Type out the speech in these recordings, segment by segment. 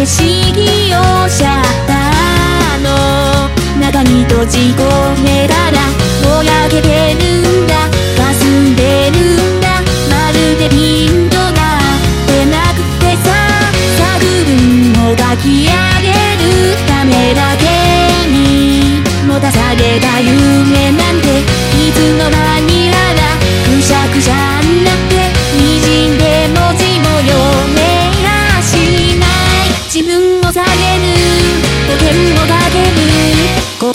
景色をシャッターの。中に閉じ込めたらぼやけてる。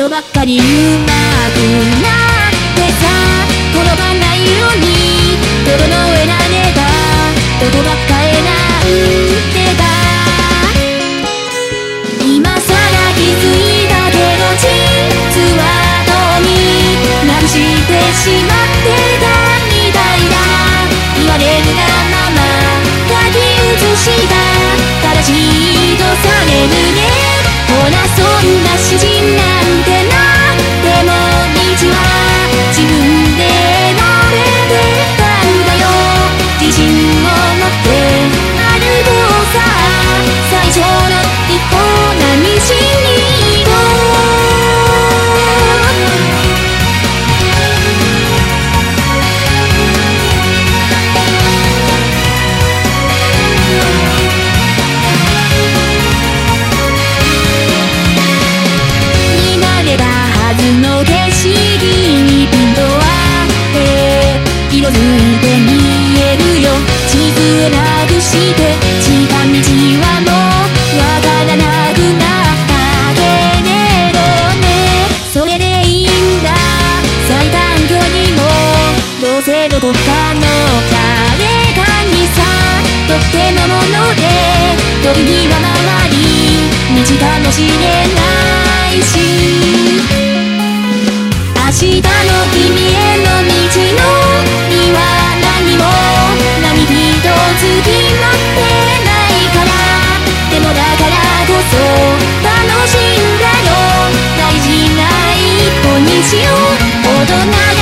ことばっかりうまくなってさ転ばないように整えられたことばっかりない景色にピント合って色づいて見えるよ。地図をなくして近道はもうわからなくなったけれどね。それでいいんだ。最短距離もどうせどこかの誰かにさ。とってのもので時には回り道かもしれないな